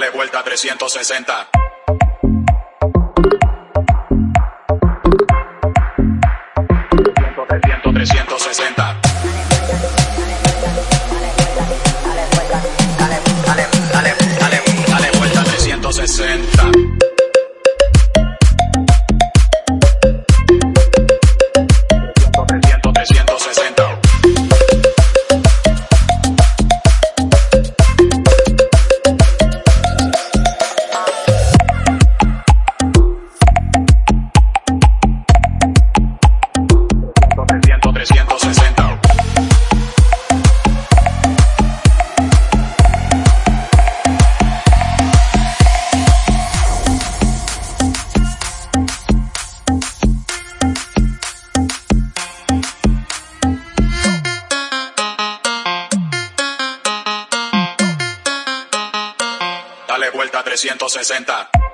dale vuelta 360. Vuelta 360.